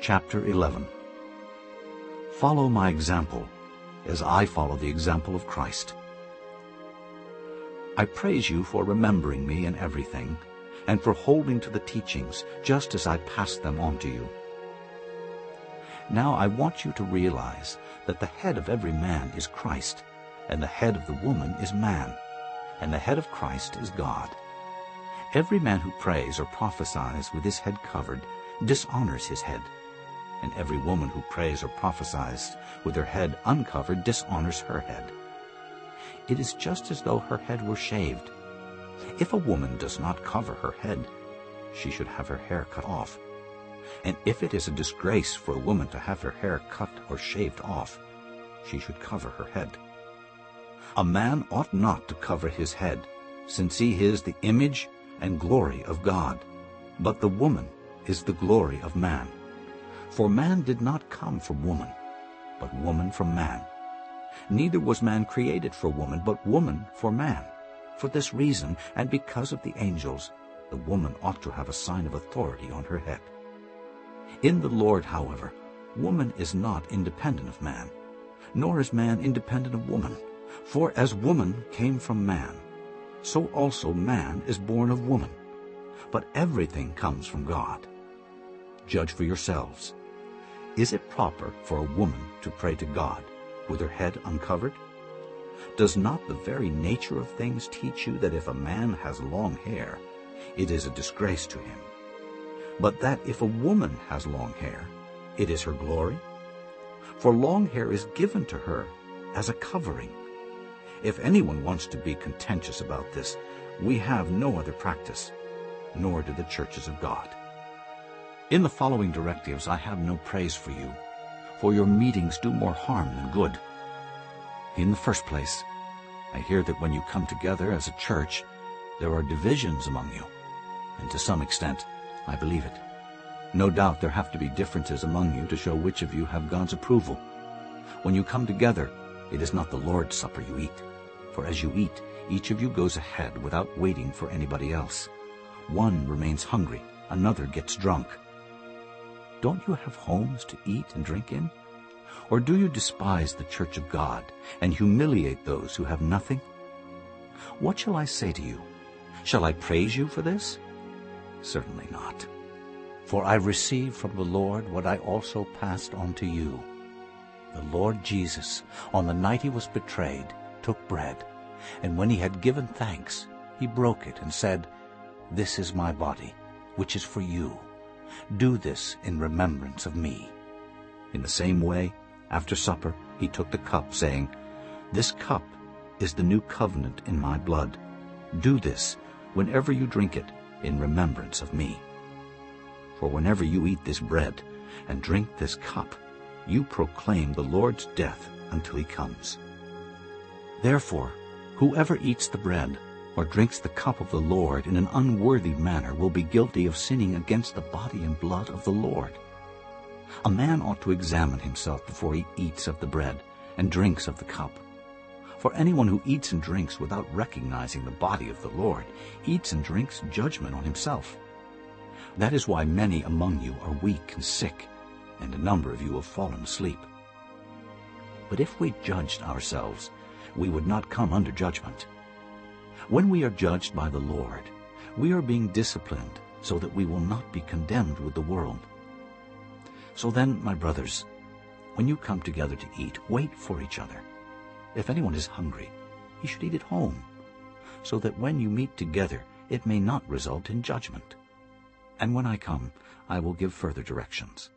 Chapter 11 Follow my example, as I follow the example of Christ. I praise you for remembering me in everything, and for holding to the teachings, just as I passed them on to you. Now I want you to realize that the head of every man is Christ, and the head of the woman is man, and the head of Christ is God. Every man who prays or prophesies with his head covered dishonors his head, and every woman who prays or prophesies with her head uncovered dishonors her head. It is just as though her head were shaved. If a woman does not cover her head, she should have her hair cut off. And if it is a disgrace for a woman to have her hair cut or shaved off, she should cover her head. A man ought not to cover his head, since he is the image and glory of God. But the woman is the glory of man. For man did not come from woman, but woman from man. Neither was man created for woman, but woman for man. For this reason, and because of the angels, the woman ought to have a sign of authority on her head. In the Lord, however, woman is not independent of man, nor is man independent of woman. For as woman came from man, so also man is born of woman. But everything comes from God. Judge for yourselves. Is it proper for a woman to pray to God with her head uncovered? Does not the very nature of things teach you that if a man has long hair, it is a disgrace to him? but that if a woman has long hair, it is her glory? For long hair is given to her as a covering. If anyone wants to be contentious about this, we have no other practice, nor do the churches of God. In the following directives I have no praise for you, for your meetings do more harm than good. In the first place, I hear that when you come together as a church, there are divisions among you, and to some extent I believe it. No doubt there have to be differences among you to show which of you have God's approval. When you come together, it is not the Lord's Supper you eat. For as you eat, each of you goes ahead without waiting for anybody else. One remains hungry, another gets drunk. Don't you have homes to eat and drink in? Or do you despise the church of God and humiliate those who have nothing? What shall I say to you? Shall I praise you for this? Certainly not. For I received from the Lord what I also passed on to you. The Lord Jesus, on the night he was betrayed, took bread, and when he had given thanks, he broke it and said, This is my body, which is for you. Do this in remembrance of me. In the same way, after supper, he took the cup, saying, This cup is the new covenant in my blood. Do this whenever you drink it in remembrance of me. For whenever you eat this bread and drink this cup, you proclaim the Lord's death until he comes. Therefore, whoever eats the bread or drinks the cup of the Lord in an unworthy manner will be guilty of sinning against the body and blood of the Lord. A man ought to examine himself before he eats of the bread and drinks of the cup. For anyone who eats and drinks without recognizing the body of the Lord eats and drinks judgment on himself. That is why many among you are weak and sick, and a number of you have fallen asleep. But if we judged ourselves, we would not come under judgment. When we are judged by the Lord, we are being disciplined so that we will not be condemned with the world. So then, my brothers, when you come together to eat, wait for each other. If anyone is hungry, he should eat at home, so that when you meet together it may not result in judgment. And when I come, I will give further directions.